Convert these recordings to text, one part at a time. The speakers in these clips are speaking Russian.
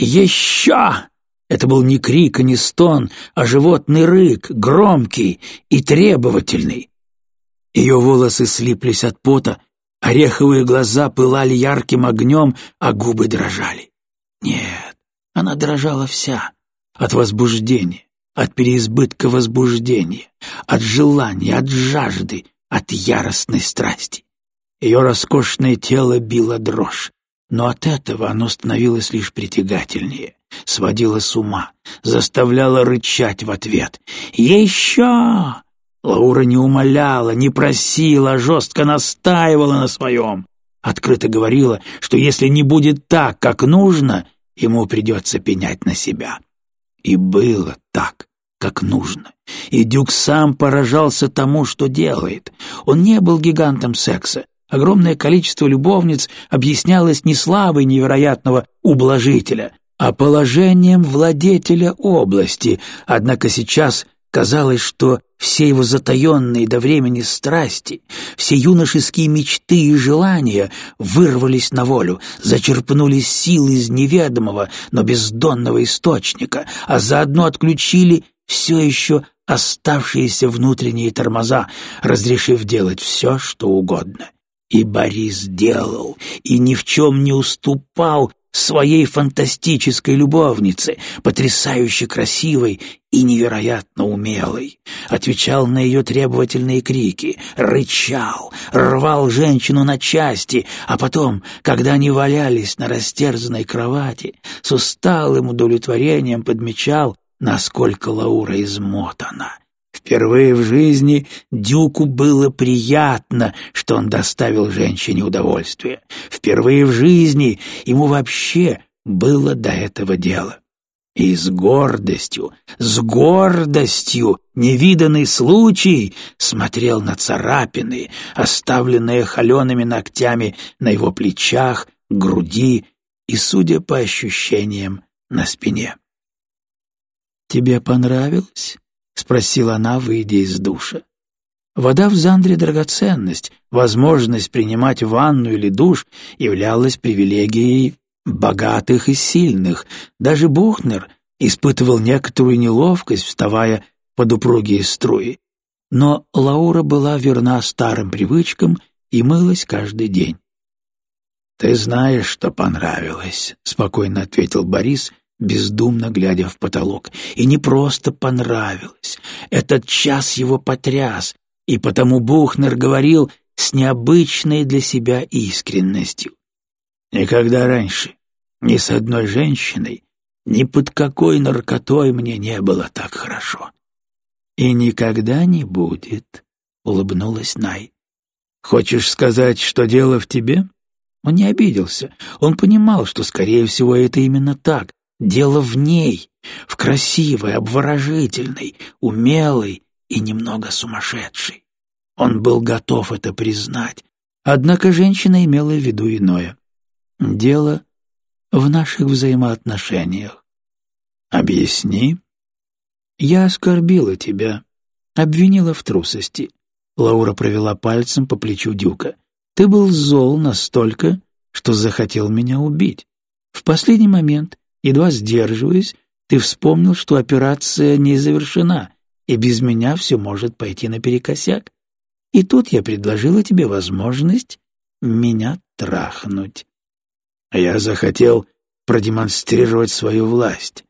«Еще!» Это был не крик и не стон, а животный рык, громкий и требовательный. Ее волосы слиплись от пота, ореховые глаза пылали ярким огнем, а губы дрожали. Нет, она дрожала вся, от возбуждения, от переизбытка возбуждения, от желания, от жажды, от яростной страсти. Ее роскошное тело било дрожь, но от этого оно становилось лишь притягательнее сводила с ума, заставляла рычать в ответ. «Еще!» Лаура не умоляла, не просила, жестко настаивала на своем. Открыто говорила, что если не будет так, как нужно, ему придется пенять на себя. И было так, как нужно. И Дюк сам поражался тому, что делает. Он не был гигантом секса. Огромное количество любовниц объяснялось не славой невероятного ублажителя, а положением владетеля области, однако сейчас казалось, что все его затаенные до времени страсти, все юношеские мечты и желания вырвались на волю, зачерпнули силы из неведомого, но бездонного источника, а заодно отключили все еще оставшиеся внутренние тормоза, разрешив делать все, что угодно. И Борис делал, и ни в чем не уступал своей фантастической любовнице, потрясающе красивой и невероятно умелой. Отвечал на ее требовательные крики, рычал, рвал женщину на части, а потом, когда они валялись на растерзанной кровати, с усталым удовлетворением подмечал, насколько Лаура измотана. Впервые в жизни Дюку было приятно, что он доставил женщине удовольствие. Впервые в жизни ему вообще было до этого дела. И с гордостью, с гордостью, невиданный случай смотрел на царапины, оставленные холеными ногтями на его плечах, груди и, судя по ощущениям, на спине. «Тебе понравилось?» — спросила она, выйдя из душа. Вода в Зандре — драгоценность, возможность принимать ванну или душ являлась привилегией богатых и сильных. Даже Бухнер испытывал некоторую неловкость, вставая под упругие струи. Но Лаура была верна старым привычкам и мылась каждый день. «Ты знаешь, что понравилось», — спокойно ответил Борис, бездумно глядя в потолок. И не просто понравилось. Этот час его потряс, и потому Бухнер говорил с необычной для себя искренностью. Никогда раньше ни с одной женщиной, ни под какой наркотой мне не было так хорошо. И никогда не будет, — улыбнулась Най. Хочешь сказать, что дело в тебе? Он не обиделся. Он понимал, что, скорее всего, это именно так. Дело в ней, в красивой, обворожительной, умелой и немного сумасшедшей. Он был готов это признать, однако женщина имела в виду иное. Дело в наших взаимоотношениях. Объясни. Я оскорбила тебя, обвинила в трусости. Лаура провела пальцем по плечу Дюка. Ты был зол настолько, что захотел меня убить. В последний момент Едва сдерживаясь, ты вспомнил, что операция не завершена, и без меня все может пойти наперекосяк. И тут я предложила тебе возможность меня трахнуть. А я захотел продемонстрировать свою власть.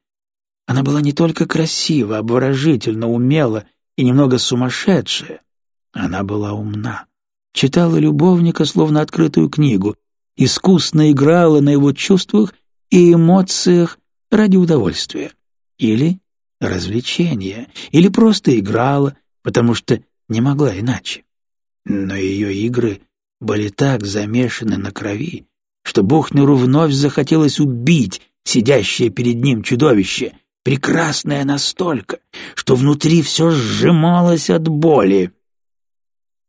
Она была не только красива, обворожительна, умела и немного сумасшедшая. Она была умна. Читала любовника, словно открытую книгу, искусно играла на его чувствах и эмоциях ради удовольствия. Или развлечения, или просто играла, потому что не могла иначе. Но ее игры были так замешаны на крови, что Бухнеру вновь захотелось убить сидящее перед ним чудовище, прекрасное настолько, что внутри все сжималось от боли.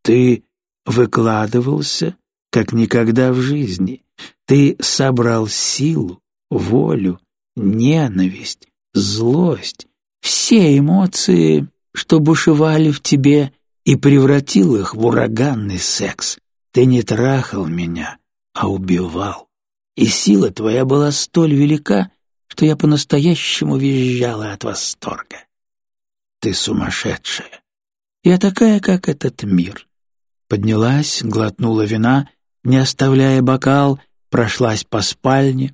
«Ты выкладывался, как никогда в жизни. Ты собрал силу, волю, ненависть, злость, все эмоции, что бушевали в тебе, и превратил их в ураганный секс. Ты не трахал меня, а убивал. И сила твоя была столь велика, что я по-настоящему визжала от восторга. Ты сумасшедшая. Я такая, как этот мир. Поднялась, глотнула вина, не оставляя бокал, прошлась по спальне,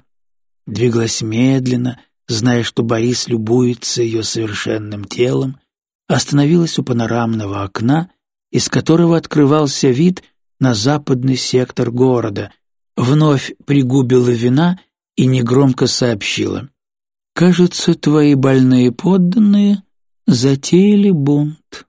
двигалась медленно, зная, что Борис любуется ее совершенным телом, остановилась у панорамного окна, из которого открывался вид на западный сектор города, вновь пригубила вина и негромко сообщила. «Кажется, твои больные подданные затеяли бунт».